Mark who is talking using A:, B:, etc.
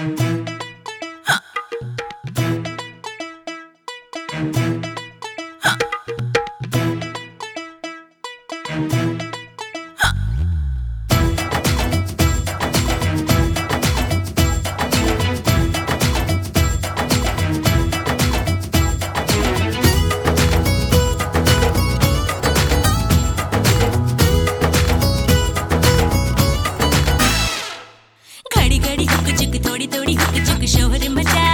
A: Bye. show it in my dad.